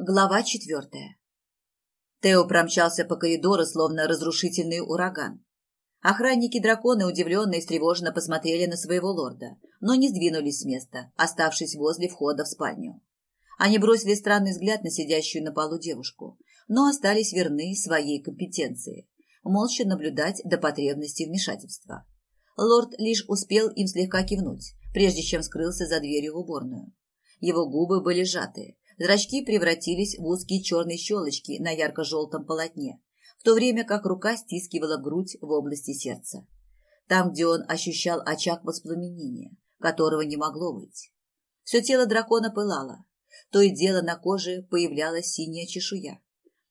Глава четвертая. Тео промчался по коридору, словно разрушительный ураган. Охранники дракона удивленно и встревоженно посмотрели на своего лорда, но не сдвинулись с места, оставшись возле входа в спальню. Они бросили странный взгляд на сидящую на полу девушку, но остались верны своей компетенции, молча наблюдать до потребности вмешательства. Лорд лишь успел им слегка кивнуть, прежде чем скрылся за дверью в уборную. Его губы были сжаты, Зрачки превратились в узкие черные щелочки на ярко-желтом полотне, в то время как рука стискивала грудь в области сердца. Там, где он ощущал очаг воспламенения, которого не могло быть. Все тело дракона пылало. То и дело на коже появлялась синяя чешуя.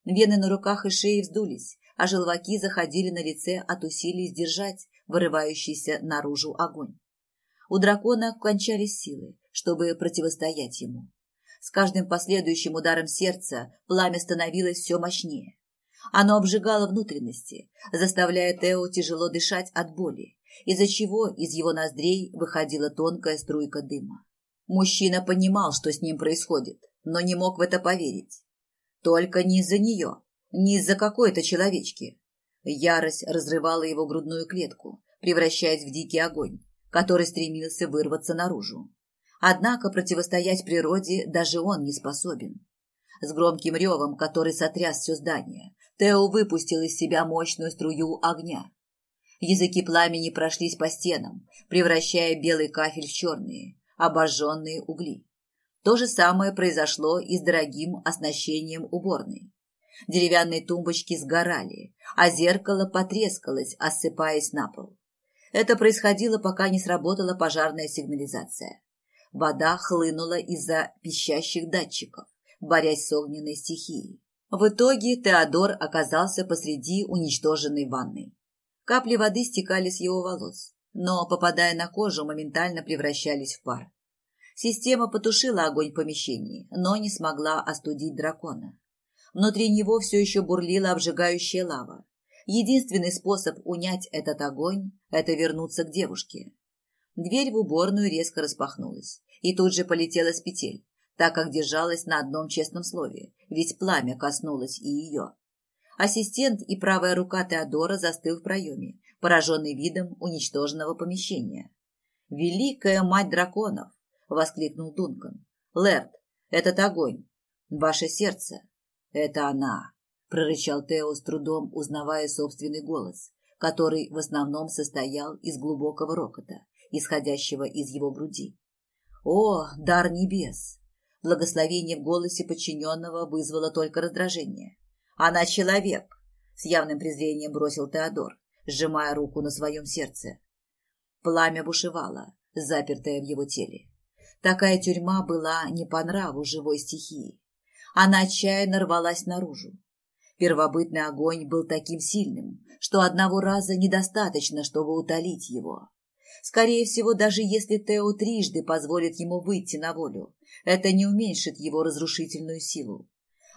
Вены на руках и шее вздулись, а желваки заходили на лице от усилий сдержать вырывающийся наружу огонь. У дракона кончались силы, чтобы противостоять ему. С каждым последующим ударом сердца пламя становилось все мощнее. Оно обжигало внутренности, заставляя Тео тяжело дышать от боли, из-за чего из его ноздрей выходила тонкая струйка дыма. Мужчина понимал, что с ним происходит, но не мог в это поверить. Только не из-за нее, не из-за какой-то человечки. Ярость разрывала его грудную клетку, превращаясь в дикий огонь, который стремился вырваться наружу. Однако противостоять природе даже он не способен. С громким ревом, который сотряс все здание, Тео выпустил из себя мощную струю огня. Языки пламени прошлись по стенам, превращая белый кафель в черные, обожженные угли. То же самое произошло и с дорогим оснащением уборной. Деревянные тумбочки сгорали, а зеркало потрескалось, осыпаясь на пол. Это происходило, пока не сработала пожарная сигнализация. Вода хлынула из-за пищащих датчиков, борясь с огненной стихией. В итоге Теодор оказался посреди уничтоженной ванны. Капли воды стекали с его волос, но, попадая на кожу, моментально превращались в пар. Система потушила огонь в помещении, но не смогла остудить дракона. Внутри него все еще бурлила обжигающая лава. Единственный способ унять этот огонь – это вернуться к девушке. Дверь в уборную резко распахнулась и тут же полетела с петель, так как держалась на одном честном слове, ведь пламя коснулось и ее. Ассистент и правая рука Теодора застыл в проеме, пораженный видом уничтоженного помещения. «Великая мать драконов!» — воскликнул Дункан. «Лэрд, этот огонь! Ваше сердце! Это она!» — прорычал Тео с трудом, узнавая собственный голос, который в основном состоял из глубокого рокота исходящего из его груди. О, дар небес! Благословение в голосе подчиненного вызвало только раздражение. Она человек, с явным презрением бросил Теодор, сжимая руку на своем сердце. Пламя бушевало, запертое в его теле. Такая тюрьма была не по нраву живой стихии. Она отчаянно рвалась наружу. Первобытный огонь был таким сильным, что одного раза недостаточно, чтобы утолить его. Скорее всего, даже если Тео трижды позволит ему выйти на волю, это не уменьшит его разрушительную силу.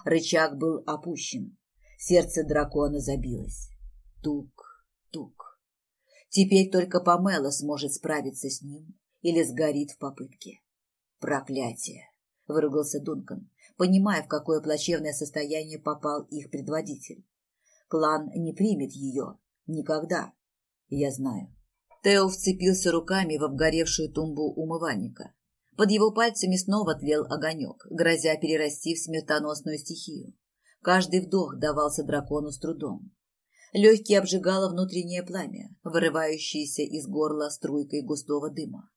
Рычаг был опущен. Сердце дракона забилось. Тук, тук. Теперь только Памела сможет справиться с ним или сгорит в попытке. Проклятие! Выругался Дункан, понимая, в какое плачевное состояние попал их предводитель. Клан не примет ее. Никогда. Я знаю. Тео вцепился руками в обгоревшую тумбу умывальника. Под его пальцами снова тлел огонек, грозя перерасти в смертоносную стихию. Каждый вдох давался дракону с трудом. Легкие обжигало внутреннее пламя, вырывающееся из горла струйкой густого дыма.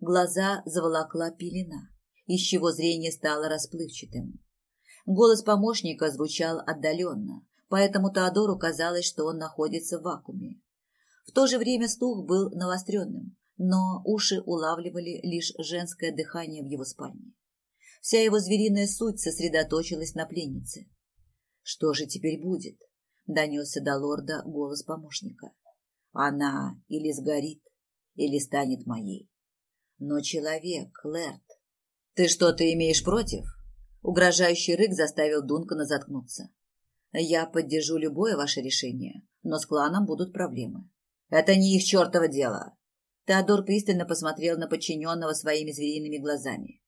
Глаза заволокла пелена, из чего зрение стало расплывчатым. Голос помощника звучал отдаленно, поэтому Теодору казалось, что он находится в вакууме. В то же время слух был навостренным, но уши улавливали лишь женское дыхание в его спальне. Вся его звериная суть сосредоточилась на пленнице. «Что же теперь будет?» — донесся до лорда голос помощника. «Она или сгорит, или станет моей. Но человек, Лэрд, ты что-то имеешь против?» Угрожающий рык заставил Дункана заткнуться. «Я поддержу любое ваше решение, но с кланом будут проблемы. Это не их чертово дело. Теодор пристально посмотрел на подчиненного своими звериными глазами.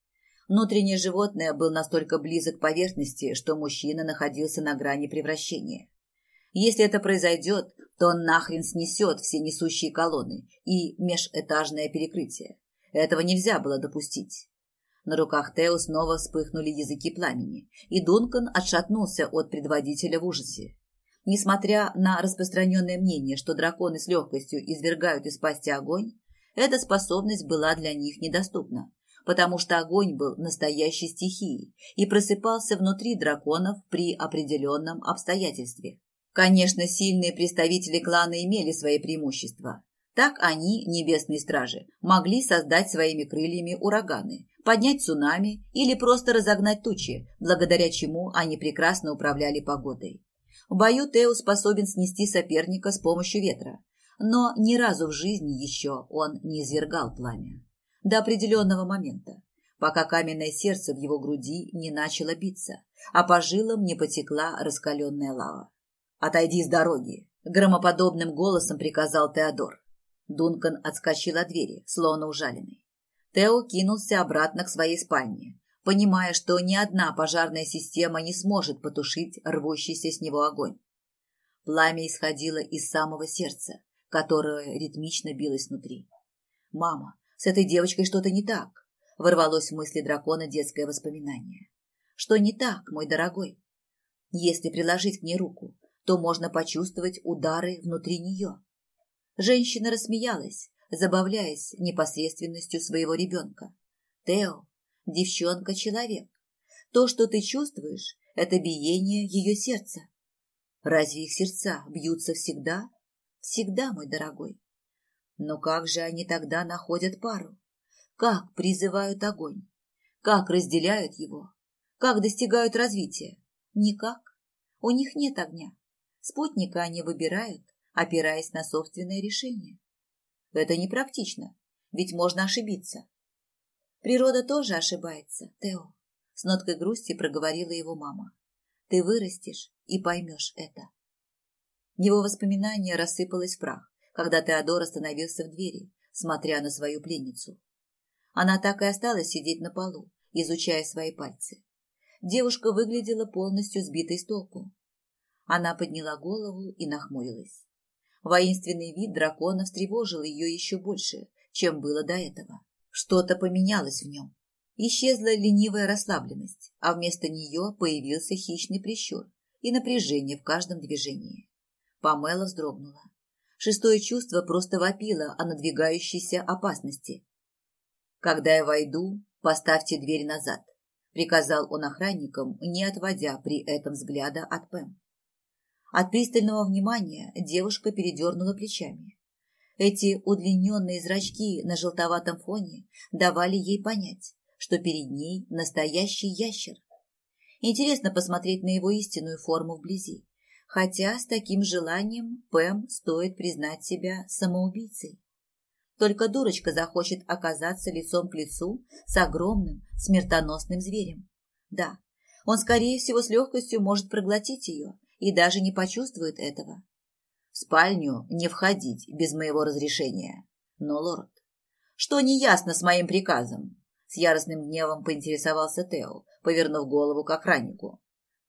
Внутреннее животное был настолько близок к поверхности, что мужчина находился на грани превращения. Если это произойдет, то он нахрен снесет все несущие колонны и межэтажное перекрытие. Этого нельзя было допустить. На руках Тео снова вспыхнули языки пламени, и Дункан отшатнулся от предводителя в ужасе. Несмотря на распространенное мнение, что драконы с легкостью извергают из пасти огонь, эта способность была для них недоступна, потому что огонь был настоящей стихией и просыпался внутри драконов при определенном обстоятельстве. Конечно, сильные представители клана имели свои преимущества. Так они, небесные стражи, могли создать своими крыльями ураганы, поднять цунами или просто разогнать тучи, благодаря чему они прекрасно управляли погодой. В бою Тео способен снести соперника с помощью ветра, но ни разу в жизни еще он не извергал пламя. До определенного момента, пока каменное сердце в его груди не начало биться, а по жилам не потекла раскаленная лава. «Отойди с дороги!» – громоподобным голосом приказал Теодор. Дункан отскочил от двери, словно ужаленный. Тео кинулся обратно к своей спальне, понимая, что ни одна пожарная система не сможет потушить рвущийся с него огонь. Пламя исходило из самого сердца, которое ритмично билось внутри. «Мама, с этой девочкой что-то не так», — ворвалось в мысли дракона детское воспоминание. «Что не так, мой дорогой? Если приложить к ней руку, то можно почувствовать удары внутри нее». Женщина рассмеялась, забавляясь непосредственностью своего ребенка. «Тео, девчонка-человек. То, что ты чувствуешь, это биение ее сердца. Разве их сердца бьются всегда? Всегда, мой дорогой. Но как же они тогда находят пару? Как призывают огонь? Как разделяют его? Как достигают развития? Никак. У них нет огня. Спутника они выбирают, опираясь на собственное решение. Это непрактично, ведь можно ошибиться. Природа тоже ошибается, Тео. С ноткой грусти проговорила его мама. Ты вырастешь и поймешь это. Его воспоминание рассыпалось в прах, когда Теодор остановился в двери, смотря на свою пленницу. Она так и осталась сидеть на полу, изучая свои пальцы. Девушка выглядела полностью сбитой с толку. Она подняла голову и нахмурилась. Воинственный вид дракона встревожил ее еще больше, чем было до этого. Что-то поменялось в нем. Исчезла ленивая расслабленность, а вместо нее появился хищный прищур и напряжение в каждом движении. Памела вздрогнула. Шестое чувство просто вопило о надвигающейся опасности. «Когда я войду, поставьте дверь назад», — приказал он охранникам, не отводя при этом взгляда от Пэм. От пристального внимания девушка передернула плечами. Эти удлиненные зрачки на желтоватом фоне давали ей понять, что перед ней настоящий ящер. Интересно посмотреть на его истинную форму вблизи, хотя с таким желанием Пэм стоит признать себя самоубийцей. Только дурочка захочет оказаться лицом к лицу с огромным смертоносным зверем. Да, он, скорее всего, с легкостью может проглотить ее и даже не почувствует этого. В спальню не входить без моего разрешения. Но, лорд, что неясно с моим приказом? С яростным гневом поинтересовался Тео, повернув голову к охраннику.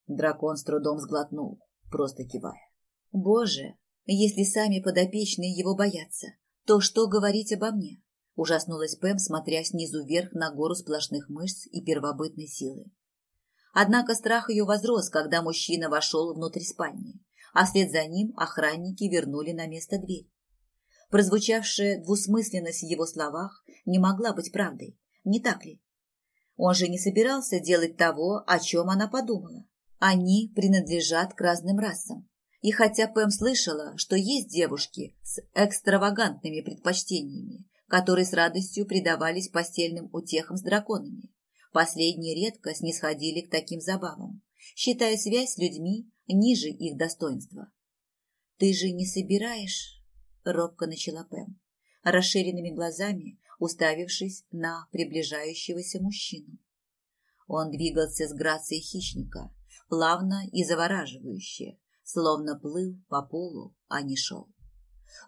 Дракон с трудом сглотнул, просто кивая. Боже, если сами подопечные его боятся, то что говорить обо мне? Ужаснулась Пэм, смотря снизу вверх на гору сплошных мышц и первобытной силы. Однако страх ее возрос, когда мужчина вошел внутрь спальни а вслед за ним охранники вернули на место дверь. Прозвучавшая двусмысленность в его словах не могла быть правдой, не так ли? Он же не собирался делать того, о чем она подумала. Они принадлежат к разным расам. И хотя Пэм слышала, что есть девушки с экстравагантными предпочтениями, которые с радостью предавались постельным утехам с драконами, последние редко снисходили к таким забавам, считая связь с людьми ниже их достоинства. «Ты же не собираешь?» — робко начала Пэм, расширенными глазами уставившись на приближающегося мужчину. Он двигался с грацией хищника, плавно и завораживающе, словно плыл по полу, а не шел.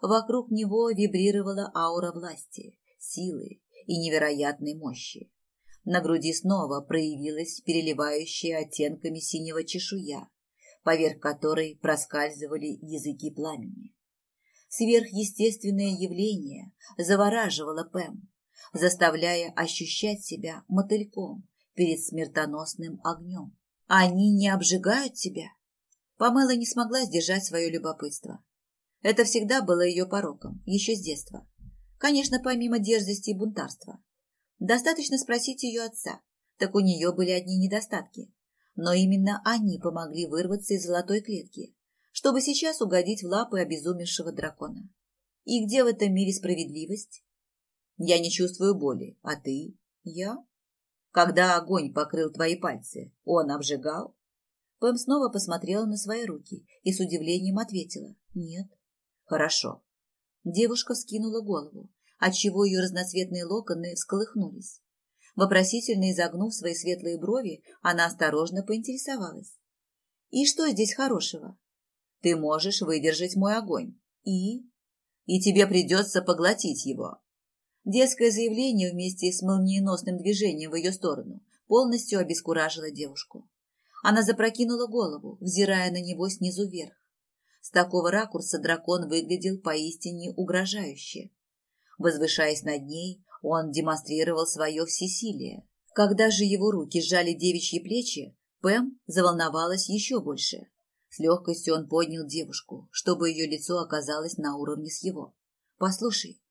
Вокруг него вибрировала аура власти, силы и невероятной мощи. На груди снова проявилась переливающая оттенками синего чешуя, поверх которой проскальзывали языки пламени. Сверхъестественное явление завораживало Пэм, заставляя ощущать себя мотыльком перед смертоносным огнем. Они не обжигают тебя? Памела не смогла сдержать свое любопытство. Это всегда было ее пороком, еще с детства. Конечно, помимо дерзости и бунтарства. Достаточно спросить ее отца, так у нее были одни недостатки. Но именно они помогли вырваться из золотой клетки, чтобы сейчас угодить в лапы обезумевшего дракона. И где в этом мире справедливость? Я не чувствую боли, а ты? Я? Когда огонь покрыл твои пальцы, он обжигал? Пэм снова посмотрела на свои руки и с удивлением ответила «Нет». «Хорошо». Девушка вскинула голову, отчего ее разноцветные локоны всколыхнулись. Вопросительно изогнув свои светлые брови, она осторожно поинтересовалась. «И что здесь хорошего?» «Ты можешь выдержать мой огонь. И?» «И тебе придется поглотить его». Детское заявление вместе с молниеносным движением в ее сторону полностью обескуражило девушку. Она запрокинула голову, взирая на него снизу вверх. С такого ракурса дракон выглядел поистине угрожающе. Возвышаясь над ней, он демонстрировал свое всесилие. Когда же его руки сжали девичьи плечи, Пэм заволновалась еще больше. С легкостью он поднял девушку, чтобы ее лицо оказалось на уровне с его. «Послушай».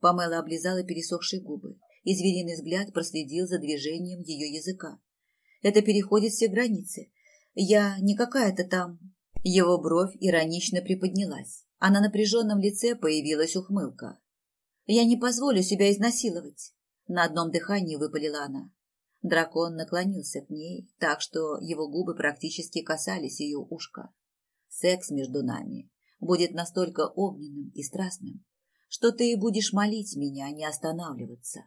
Памела облизала пересохшие губы, и звериный взгляд проследил за движением ее языка. «Это переходит все границы. Я не какая-то там...» Его бровь иронично приподнялась, а на напряженном лице появилась ухмылка. Я не позволю себя изнасиловать. На одном дыхании выпалила она. Дракон наклонился к ней, так что его губы практически касались ее ушка. Секс между нами будет настолько огненным и страстным, что ты будешь молить меня не останавливаться.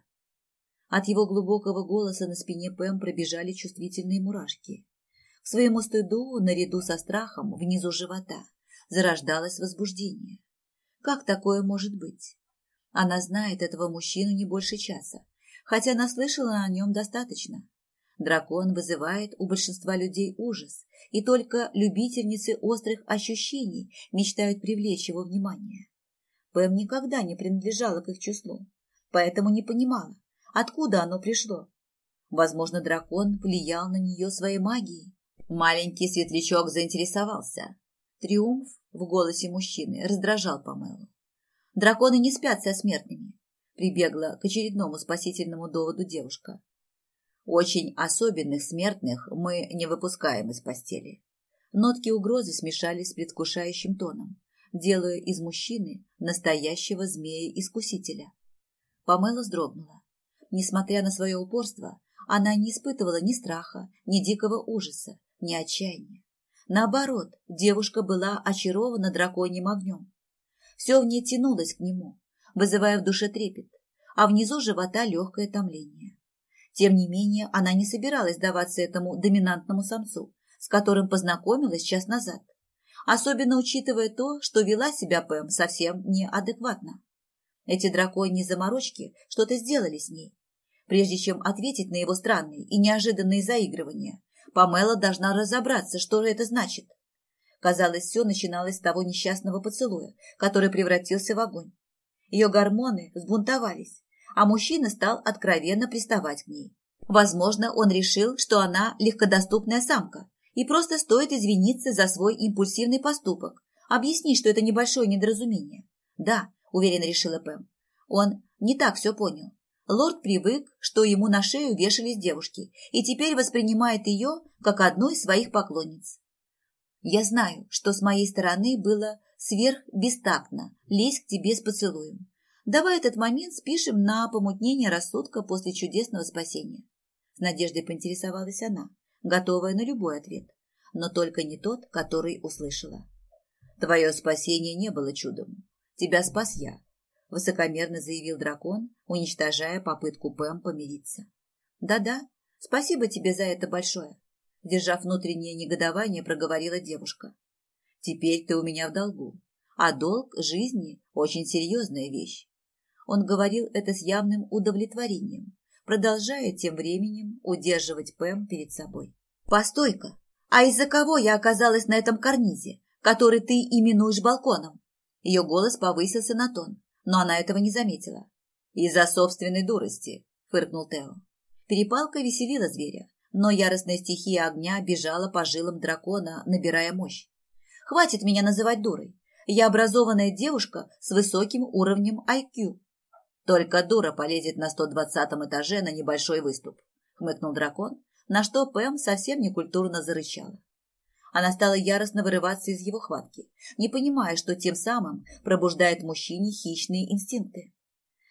От его глубокого голоса на спине Пэм пробежали чувствительные мурашки. В своему стыду, наряду со страхом, внизу живота, зарождалось возбуждение. Как такое может быть? Она знает этого мужчину не больше часа, хотя наслышала о нем достаточно. Дракон вызывает у большинства людей ужас, и только любительницы острых ощущений мечтают привлечь его внимание. Пэм никогда не принадлежала к их числу, поэтому не понимала, откуда оно пришло. Возможно, дракон влиял на нее своей магией. Маленький светлячок заинтересовался. Триумф в голосе мужчины раздражал Памелу. Драконы не спят со смертными, прибегла к очередному спасительному доводу девушка. Очень особенных смертных мы не выпускаем из постели. Нотки угрозы смешались с предвкушающим тоном, делая из мужчины настоящего змея-искусителя. Памела вздрогнула. Несмотря на свое упорство, она не испытывала ни страха, ни дикого ужаса, ни отчаяния. Наоборот, девушка была очарована драконьим огнем. Все в ней тянулось к нему, вызывая в душе трепет, а внизу живота легкое томление. Тем не менее, она не собиралась даваться этому доминантному самцу, с которым познакомилась час назад, особенно учитывая то, что вела себя Пэм совсем неадекватно. Эти драконьи заморочки что-то сделали с ней. Прежде чем ответить на его странные и неожиданные заигрывания, Памела должна разобраться, что это значит. Казалось, все начиналось с того несчастного поцелуя, который превратился в огонь. Ее гормоны взбунтовались, а мужчина стал откровенно приставать к ней. Возможно, он решил, что она легкодоступная самка, и просто стоит извиниться за свой импульсивный поступок, объяснить, что это небольшое недоразумение. Да, уверенно решила Пэм. Он не так все понял. Лорд привык, что ему на шею вешались девушки, и теперь воспринимает ее как одну из своих поклонниц. Я знаю, что с моей стороны было сверхбестактно лезть к тебе с поцелуем. Давай этот момент спишем на помутнение рассудка после чудесного спасения. С надеждой поинтересовалась она, готовая на любой ответ, но только не тот, который услышала. Твое спасение не было чудом. Тебя спас я, высокомерно заявил дракон, уничтожая попытку Пэм помириться. Да-да, спасибо тебе за это большое. Держав внутреннее негодование, проговорила девушка. «Теперь ты у меня в долгу, а долг жизни – очень серьезная вещь». Он говорил это с явным удовлетворением, продолжая тем временем удерживать Пэм перед собой. «Постой-ка! А из-за кого я оказалась на этом карнизе, который ты именуешь балконом?» Ее голос повысился на тон, но она этого не заметила. «Из-за собственной дурости», — фыркнул Тео. Перепалка веселила зверя, но яростная стихия огня бежала по жилам дракона, набирая мощь. «Хватит меня называть дурой. Я образованная девушка с высоким уровнем IQ. Только дура полезет на 120 этаже на небольшой выступ, хмыкнул дракон, на что Пэм совсем некультурно зарычала. Она стала яростно вырываться из его хватки, не понимая, что тем самым пробуждает мужчине хищные инстинкты.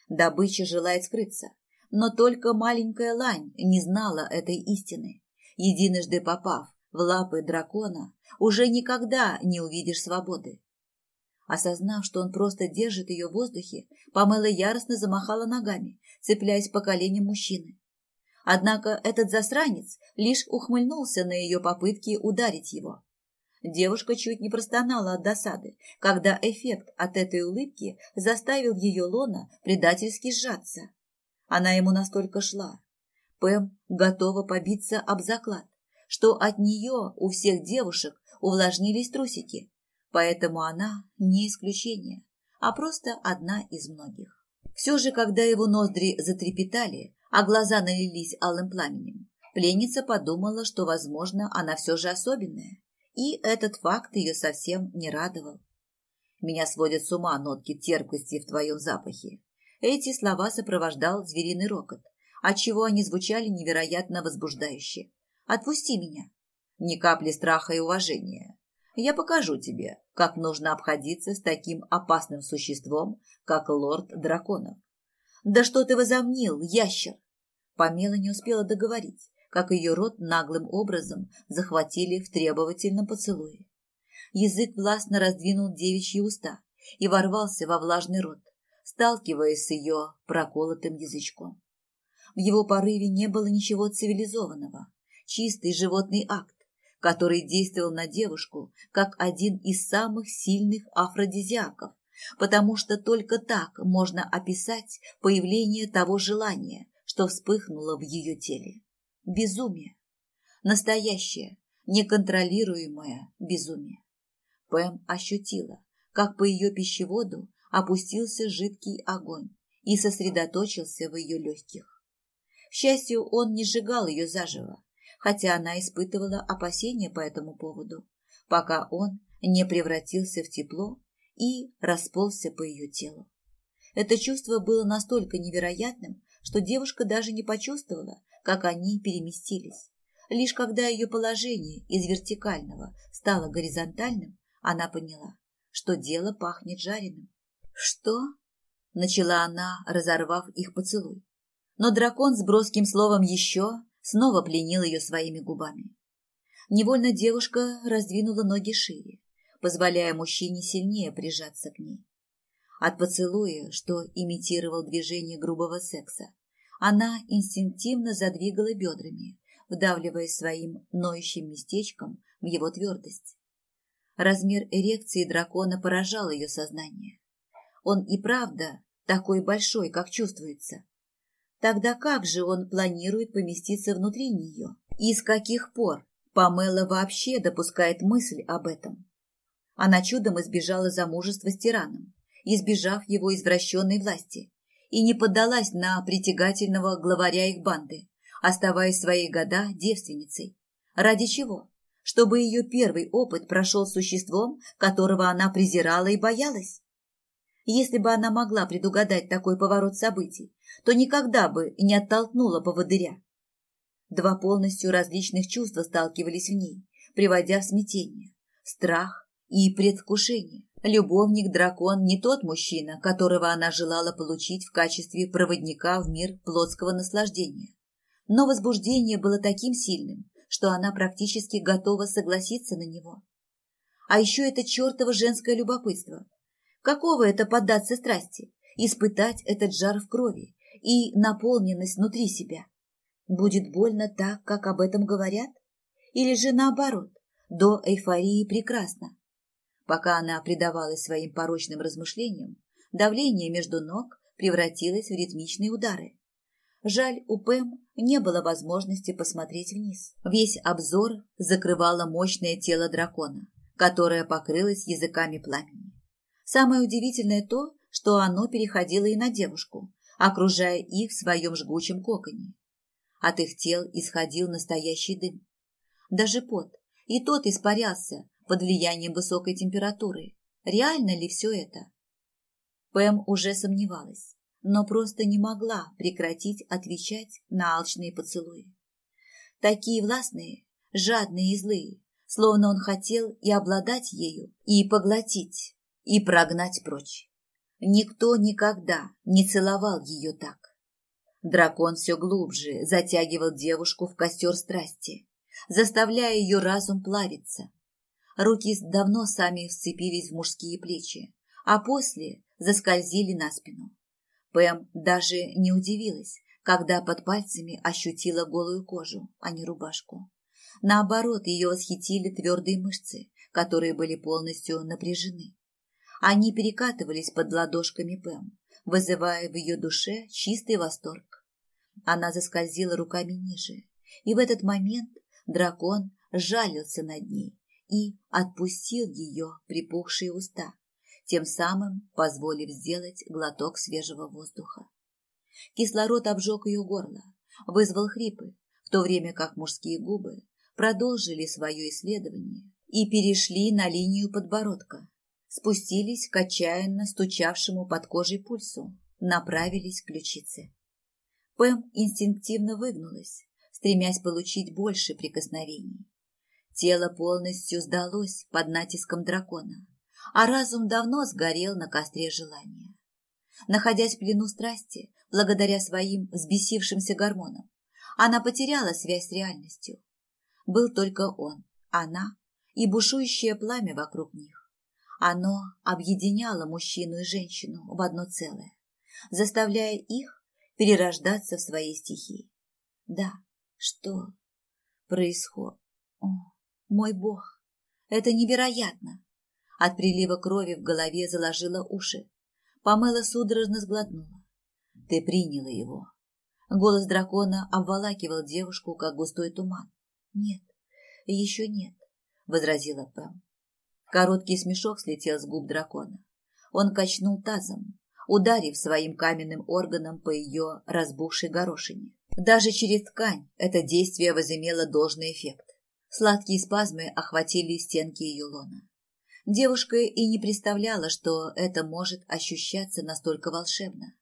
Добыча желает скрыться, но только маленькая лань не знала этой истины. Единожды попав в лапы дракона, уже никогда не увидишь свободы. Осознав, что он просто держит ее в воздухе, Памела яростно замахала ногами, цепляясь по коленям мужчины. Однако этот засранец лишь ухмыльнулся на ее попытки ударить его. Девушка чуть не простонала от досады, когда эффект от этой улыбки заставил ее лона предательски сжаться. Она ему настолько шла. Пэм готова побиться об заклад, что от нее у всех девушек увлажнились трусики, поэтому она не исключение, а просто одна из многих. Все же, когда его ноздри затрепетали, а глаза налились алым пламенем, пленница подумала, что, возможно, она все же особенная, и этот факт ее совсем не радовал. «Меня сводят с ума нотки терпкости в твоем запахе». Эти слова сопровождал звериный рокот, отчего они звучали невероятно возбуждающе. «Отпусти меня!» Ни капли страха и уважения. Я покажу тебе, как нужно обходиться с таким опасным существом, как лорд драконов. Да что ты возомнил, ящер? Помела не успела договорить, как ее рот наглым образом захватили в требовательном поцелуе. Язык властно раздвинул девичьи уста и ворвался во влажный рот, сталкиваясь с ее проколотым язычком. В его порыве не было ничего цивилизованного, чистый животный акт, который действовал на девушку как один из самых сильных афродизиаков, потому что только так можно описать появление того желания, что вспыхнуло в ее теле. Безумие. Настоящее, неконтролируемое безумие. Пэм ощутила, как по ее пищеводу опустился жидкий огонь и сосредоточился в ее легких. К счастью, он не сжигал ее заживо, хотя она испытывала опасения по этому поводу, пока он не превратился в тепло и расползся по ее телу. Это чувство было настолько невероятным, что девушка даже не почувствовала, как они переместились. Лишь когда ее положение из вертикального стало горизонтальным, она поняла, что дело пахнет жареным. «Что?» – начала она, разорвав их поцелуй. Но дракон с броским словом «еще» снова пленил ее своими губами. Невольно девушка раздвинула ноги шире, позволяя мужчине сильнее прижаться к ней. От поцелуя, что имитировал движение грубого секса, она инстинктивно задвигала бедрами, вдавливая своим ноющим местечком в его твердость. Размер эрекции дракона поражал ее сознание. Он и правда такой большой, как чувствуется, Тогда как же он планирует поместиться внутри нее? И с каких пор Памела вообще допускает мысль об этом? Она чудом избежала замужества с тираном, избежав его извращенной власти, и не поддалась на притягательного главаря их банды, оставаясь свои года девственницей. Ради чего? Чтобы ее первый опыт прошел с существом, которого она презирала и боялась? Если бы она могла предугадать такой поворот событий, то никогда бы не оттолкнула поводыря. Два полностью различных чувства сталкивались в ней, приводя в смятение, страх и предвкушение. Любовник-дракон не тот мужчина, которого она желала получить в качестве проводника в мир плотского наслаждения. Но возбуждение было таким сильным, что она практически готова согласиться на него. А еще это чертово женское любопытство – Какого это поддаться страсти? Испытать этот жар в крови и наполненность внутри себя. Будет больно так, как об этом говорят? Или же наоборот, до эйфории прекрасно? Пока она предавалась своим порочным размышлениям, давление между ног превратилось в ритмичные удары. Жаль, у Пэм не было возможности посмотреть вниз. Весь обзор закрывало мощное тело дракона, которое покрылось языками пламени. Самое удивительное то, что оно переходило и на девушку, окружая их в своем жгучем коконе. От их тел исходил настоящий дым. Даже пот, и тот испарялся под влиянием высокой температуры. Реально ли все это? Пэм уже сомневалась, но просто не могла прекратить отвечать на алчные поцелуи. Такие властные, жадные и злые, словно он хотел и обладать ею, и поглотить, и прогнать прочь. Никто никогда не целовал ее так. Дракон все глубже затягивал девушку в костер страсти, заставляя ее разум плавиться. Руки давно сами вцепились в мужские плечи, а после заскользили на спину. Пэм даже не удивилась, когда под пальцами ощутила голую кожу, а не рубашку. Наоборот, ее восхитили твердые мышцы, которые были полностью напряжены. Они перекатывались под ладошками Пэм, вызывая в ее душе чистый восторг. Она заскользила руками ниже, и в этот момент дракон жалился над ней и отпустил ее припухшие уста, тем самым позволив сделать глоток свежего воздуха. Кислород обжег ее горло, вызвал хрипы, в то время как мужские губы продолжили свое исследование и перешли на линию подбородка, спустились к отчаянно стучавшему под кожей пульсу, направились к ключице. Пэм инстинктивно выгнулась, стремясь получить больше прикосновений. Тело полностью сдалось под натиском дракона, а разум давно сгорел на костре желания. Находясь в плену страсти, благодаря своим взбесившимся гормонам, она потеряла связь с реальностью. Был только он, она и бушующее пламя вокруг них. Оно объединяло мужчину и женщину в одно целое, заставляя их перерождаться в своей стихии. Да, что происходит? О, мой бог, это невероятно! От прилива крови в голове заложила уши. Помыла судорожно сглотнула. Ты приняла его. Голос дракона обволакивал девушку, как густой туман. Нет, еще нет, возразила Пэм. Короткий смешок слетел с губ дракона. Он качнул тазом, ударив своим каменным органом по ее разбухшей горошине. Даже через ткань это действие возымело должный эффект. Сладкие спазмы охватили стенки ее лона. Девушка и не представляла, что это может ощущаться настолько волшебно.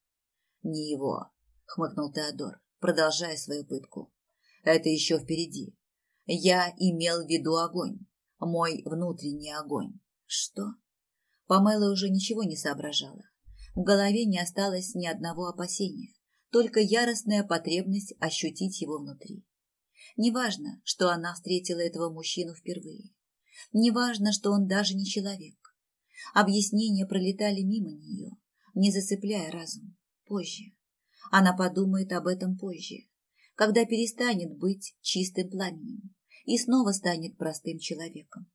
«Не его», — хмыкнул Теодор, продолжая свою пытку. «Это еще впереди. Я имел в виду огонь. Мой внутренний огонь». «Что?» Памела уже ничего не соображала. В голове не осталось ни одного опасения, только яростная потребность ощутить его внутри. Неважно, что она встретила этого мужчину впервые. Неважно, что он даже не человек. Объяснения пролетали мимо нее, не засыпляя разум. Позже. Она подумает об этом позже, когда перестанет быть чистым пламенем и снова станет простым человеком.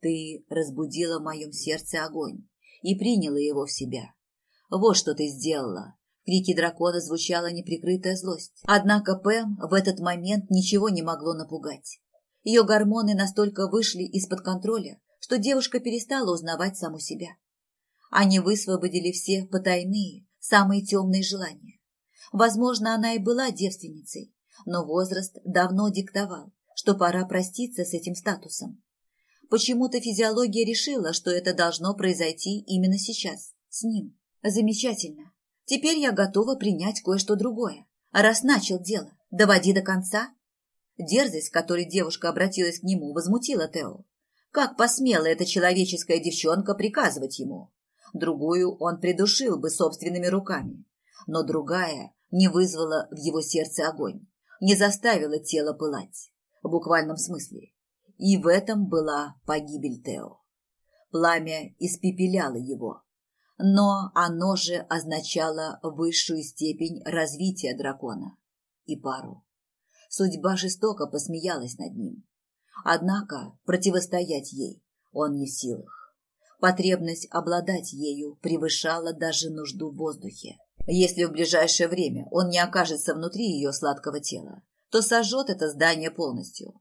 Ты разбудила в моем сердце огонь и приняла его в себя. Вот что ты сделала. В крике дракона звучала неприкрытая злость. Однако Пэм в этот момент ничего не могло напугать. Ее гормоны настолько вышли из-под контроля, что девушка перестала узнавать саму себя. Они высвободили все потайные, самые темные желания. Возможно, она и была девственницей, но возраст давно диктовал, что пора проститься с этим статусом. Почему-то физиология решила, что это должно произойти именно сейчас, с ним. Замечательно. Теперь я готова принять кое-что другое. Раз начал дело, доводи до конца Дерзость, которой девушка обратилась к нему, возмутила Тео. Как посмела эта человеческая девчонка приказывать ему? Другую он придушил бы собственными руками. Но другая не вызвала в его сердце огонь, не заставила тело пылать. В буквальном смысле. И в этом была погибель Тео. Пламя испепеляло его. Но оно же означало высшую степень развития дракона и пару. Судьба жестоко посмеялась над ним. Однако противостоять ей он не в силах. Потребность обладать ею превышала даже нужду в воздухе. Если в ближайшее время он не окажется внутри ее сладкого тела, то сожжет это здание полностью.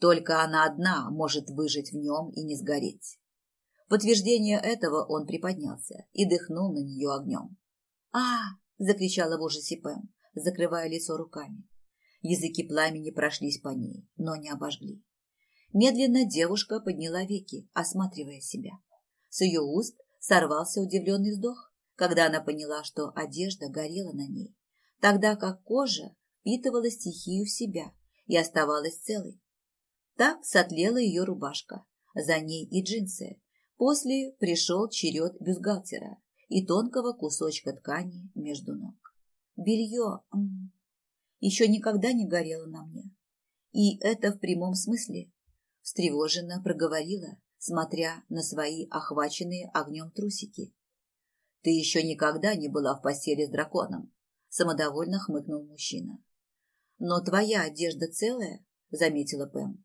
Только она одна может выжить в нем и не сгореть. В подтверждение этого он приподнялся и дыхнул на нее огнем. а закричала в ужасе Пэм, закрывая лицо руками. Языки пламени прошлись по ней, но не обожгли. Медленно девушка подняла веки, осматривая себя. С ее уст сорвался удивленный вздох, когда она поняла, что одежда горела на ней, тогда как кожа впитывала стихию в себя и оставалась целой. Так сотлела ее рубашка, за ней и джинсы. После пришел черед бюстгальтера и тонкого кусочка ткани между ног. Белье м -м, еще никогда не горело на мне. И это в прямом смысле. Встревоженно проговорила, смотря на свои охваченные огнем трусики. «Ты еще никогда не была в постели с драконом», — самодовольно хмыкнул мужчина. «Но твоя одежда целая», — заметила Пэм.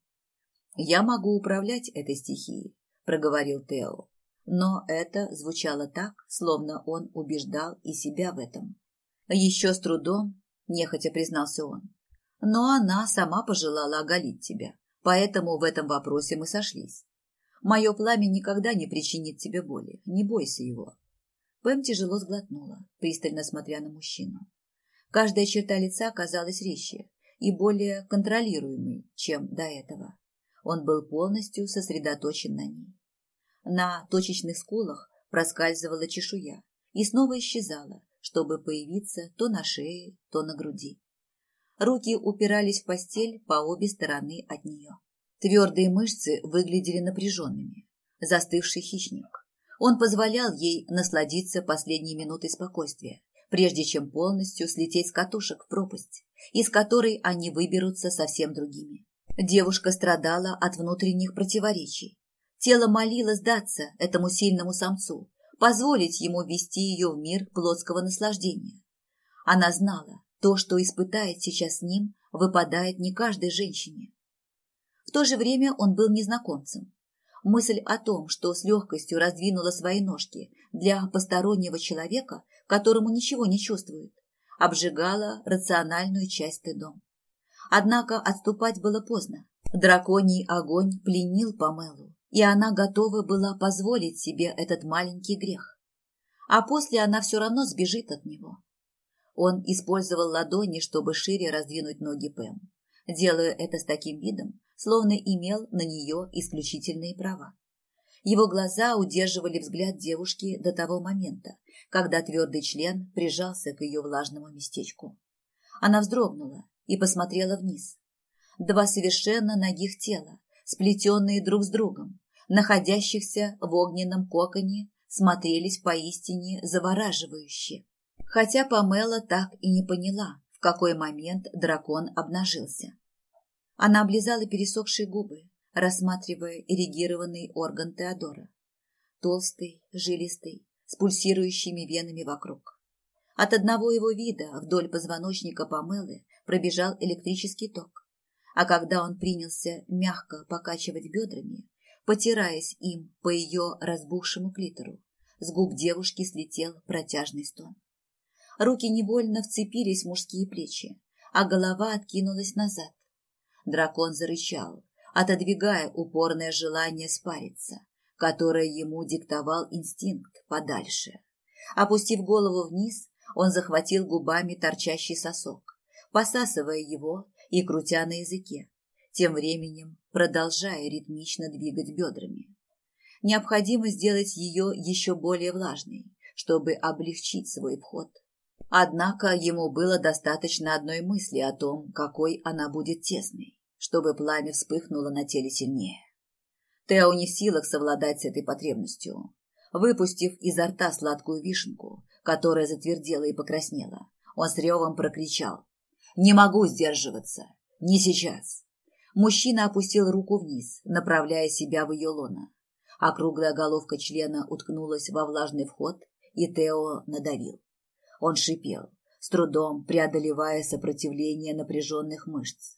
«Я могу управлять этой стихией», — проговорил Тео. Но это звучало так, словно он убеждал и себя в этом. Еще с трудом, нехотя признался он. Но она сама пожелала оголить тебя, поэтому в этом вопросе мы сошлись. Мое пламя никогда не причинит тебе боли, не бойся его. Пэм тяжело сглотнула, пристально смотря на мужчину. Каждая черта лица казалась резче и более контролируемой, чем до этого. Он был полностью сосредоточен на ней. На точечных скулах проскальзывала чешуя и снова исчезала, чтобы появиться то на шее, то на груди. Руки упирались в постель по обе стороны от нее. Твердые мышцы выглядели напряженными. Застывший хищник. Он позволял ей насладиться последней минутой спокойствия, прежде чем полностью слететь с катушек в пропасть, из которой они выберутся совсем другими. Девушка страдала от внутренних противоречий. Тело молило сдаться этому сильному самцу, позволить ему ввести ее в мир плотского наслаждения. Она знала, то, что испытает сейчас с ним, выпадает не каждой женщине. В то же время он был незнакомцем. Мысль о том, что с легкостью раздвинула свои ножки для постороннего человека, которому ничего не чувствует, обжигала рациональную часть стыдом. Однако отступать было поздно. Драконий огонь пленил Памелу, и она готова была позволить себе этот маленький грех. А после она все равно сбежит от него. Он использовал ладони, чтобы шире раздвинуть ноги Пэм, делая это с таким видом, словно имел на нее исключительные права. Его глаза удерживали взгляд девушки до того момента, когда твердый член прижался к ее влажному местечку. Она вздрогнула и посмотрела вниз. Два совершенно ногих тела, сплетенные друг с другом, находящихся в огненном коконе, смотрелись поистине завораживающе. Хотя Памела так и не поняла, в какой момент дракон обнажился. Она облизала пересохшие губы, рассматривая эрегированный орган Теодора. Толстый, жилистый, с пульсирующими венами вокруг. От одного его вида вдоль позвоночника Памелы пробежал электрический ток. А когда он принялся мягко покачивать бедрами, потираясь им по ее разбухшему клитору, с губ девушки слетел протяжный стон. Руки невольно вцепились в мужские плечи, а голова откинулась назад. Дракон зарычал, отодвигая упорное желание спариться, которое ему диктовал инстинкт подальше. Опустив голову вниз, он захватил губами торчащий сосок, посасывая его и крутя на языке, тем временем продолжая ритмично двигать бедрами. Необходимо сделать ее еще более влажной, чтобы облегчить свой вход. Однако ему было достаточно одной мысли о том, какой она будет тесной, чтобы пламя вспыхнуло на теле сильнее. Тео не в силах совладать с этой потребностью. Выпустив изо рта сладкую вишенку, которая затвердела и покраснела, он с ревом прокричал не могу сдерживаться. Не сейчас. Мужчина опустил руку вниз, направляя себя в ее лоно. Округлая головка члена уткнулась во влажный вход, и Тео надавил. Он шипел, с трудом преодолевая сопротивление напряженных мышц.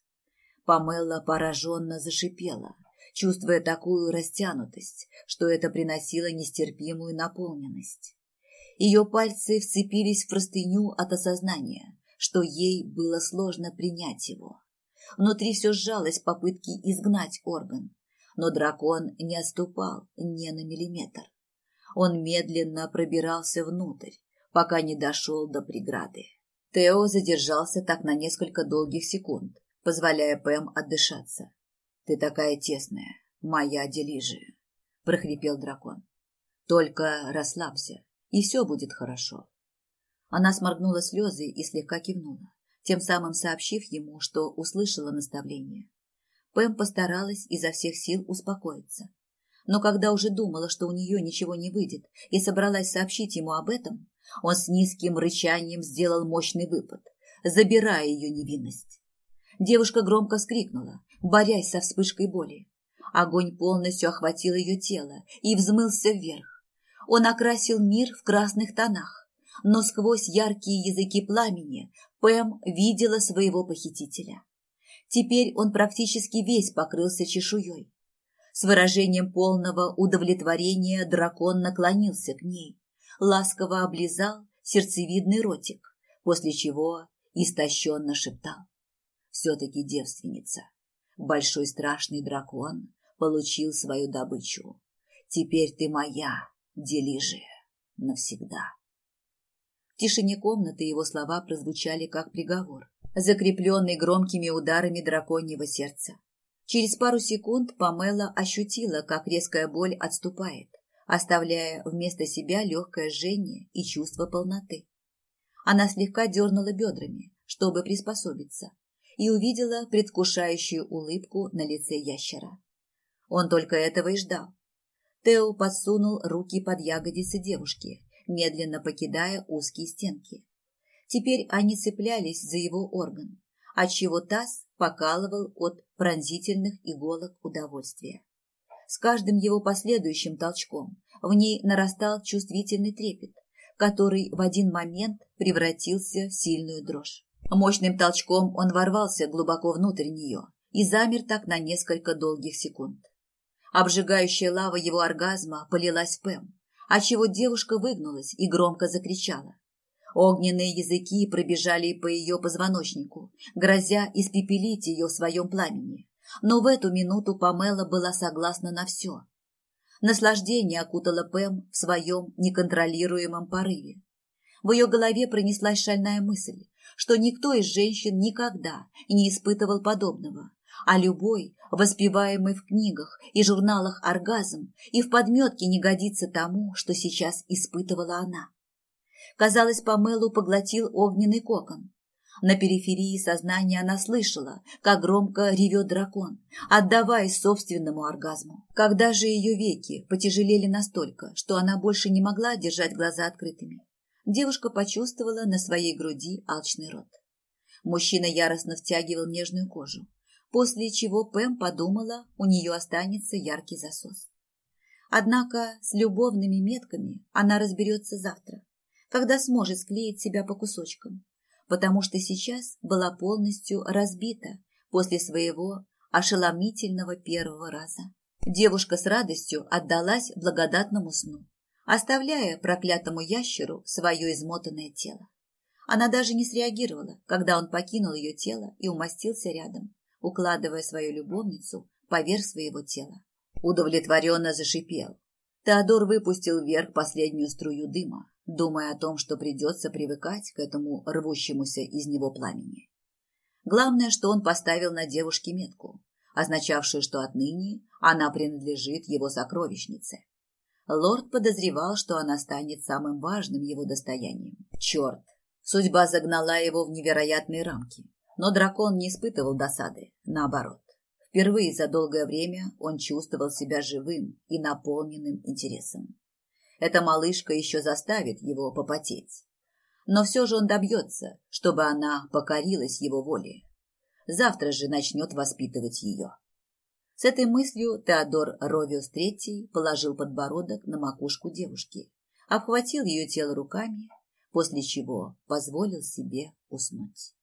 Памела пораженно зашипела, чувствуя такую растянутость, что это приносило нестерпимую наполненность. Ее пальцы вцепились в простыню от осознания, что ей было сложно принять его. Внутри все сжалось в попытке изгнать орган, но дракон не отступал ни на миллиметр. Он медленно пробирался внутрь, пока не дошел до преграды. Тео задержался так на несколько долгих секунд, позволяя Пэм отдышаться. «Ты такая тесная, моя Делижия», — прохрипел дракон. «Только расслабься, и все будет хорошо». Она сморгнула слезы и слегка кивнула, тем самым сообщив ему, что услышала наставление. Пэм постаралась изо всех сил успокоиться. Но когда уже думала, что у нее ничего не выйдет, и собралась сообщить ему об этом, он с низким рычанием сделал мощный выпад, забирая ее невинность. Девушка громко вскрикнула, борясь со вспышкой боли. Огонь полностью охватил ее тело и взмылся вверх. Он окрасил мир в красных тонах, но сквозь яркие языки пламени Пэм видела своего похитителя. Теперь он практически весь покрылся чешуей. С выражением полного удовлетворения дракон наклонился к ней, ласково облизал сердцевидный ротик, после чего истощенно шептал. Все-таки девственница. Большой страшный дракон получил свою добычу. Теперь ты моя, Делижия, навсегда. В тишине комнаты его слова прозвучали как приговор, закрепленный громкими ударами драконьего сердца. Через пару секунд Памела ощутила, как резкая боль отступает, оставляя вместо себя легкое жжение и чувство полноты. Она слегка дернула бедрами, чтобы приспособиться, и увидела предвкушающую улыбку на лице ящера. Он только этого и ждал. Тео подсунул руки под ягодицы девушки, медленно покидая узкие стенки. Теперь они цеплялись за его орган, отчего таз покалывал от пронзительных иголок удовольствия. С каждым его последующим толчком в ней нарастал чувствительный трепет, который в один момент превратился в сильную дрожь. Мощным толчком он ворвался глубоко внутрь нее и замер так на несколько долгих секунд. Обжигающая лава его оргазма полилась Пэм, отчего девушка выгнулась и громко закричала. Огненные языки пробежали по ее позвоночнику, грозя испепелить ее в своем пламени. Но в эту минуту Памела была согласна на все. Наслаждение окутало Пэм в своем неконтролируемом порыве. В ее голове пронеслась шальная мысль, что никто из женщин никогда не испытывал подобного, а любой, воспеваемый в книгах и журналах оргазм, и в подметке не годится тому, что сейчас испытывала она. Казалось, Памелу поглотил огненный кокон, на периферии сознания она слышала, как громко ревет дракон, отдаваясь собственному оргазму. Когда же ее веки потяжелели настолько, что она больше не могла держать глаза открытыми, девушка почувствовала на своей груди алчный рот. Мужчина яростно втягивал нежную кожу, после чего Пэм подумала, у нее останется яркий засос. Однако с любовными метками она разберется завтра, когда сможет склеить себя по кусочкам потому что сейчас была полностью разбита после своего ошеломительного первого раза. Девушка с радостью отдалась благодатному сну, оставляя проклятому ящеру свое измотанное тело. Она даже не среагировала, когда он покинул ее тело и умостился рядом, укладывая свою любовницу поверх своего тела. Удовлетворенно зашипел. Теодор выпустил вверх последнюю струю дыма, думая о том, что придется привыкать к этому рвущемуся из него пламени. Главное, что он поставил на девушке метку, означавшую, что отныне она принадлежит его сокровищнице. Лорд подозревал, что она станет самым важным его достоянием. Черт! Судьба загнала его в невероятные рамки. Но дракон не испытывал досады, наоборот. Впервые за долгое время он чувствовал себя живым и наполненным интересом. Эта малышка еще заставит его попотеть. Но все же он добьется, чтобы она покорилась его воле. Завтра же начнет воспитывать ее. С этой мыслью Теодор Ровиус III положил подбородок на макушку девушки, обхватил ее тело руками, после чего позволил себе уснуть.